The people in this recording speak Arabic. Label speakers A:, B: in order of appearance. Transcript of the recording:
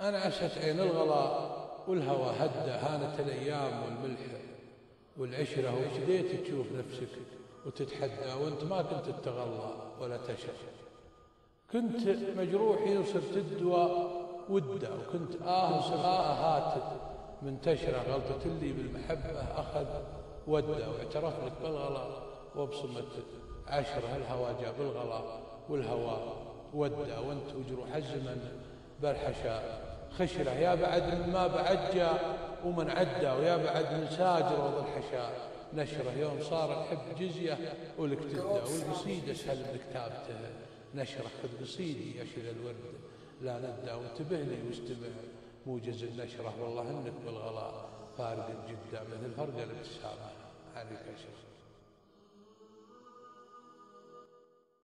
A: أنا عشت عين الغلا والهوى هدى هانت الأيام والملح والعشرة. وبديت تشوف نفسك وتتحدى وأنت ما كنت تتغلى ولا تشر كنت مجروحي وصرت الدواء وده وكنت آه وصرت آهات منتشرة. غلطة اللي بالمحبة أخذ وده واعترف لك بالغلا. وبصمة عشرة الهوى جاب الغلا والهوى وده وأنت وجروح الزمن بالحشا خشرة يا بعد من ما بعد جاء ومن عدى ويا بعد من ساجر وظل الحشا نشرة يوم صار الحب جزية ولك تدى والقصيدة أسهل بكتابته نشرة خذ قصيدي يشل الورد. لا ندى وانتبه لي واستمع. موجز النشرة والله إنك بالغلاء. فارق جدا مثل فرق الابتسامة. عليك اشرف